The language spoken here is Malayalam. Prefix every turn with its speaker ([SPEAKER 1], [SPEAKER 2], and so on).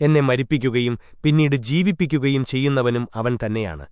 [SPEAKER 1] എന്നെ മരിപ്പിക്കുകയും പിന്നീട് ജീവിപ്പിക്കുകയും ചെയ്യുന്നവനും അവൻ തന്നെയാണ്.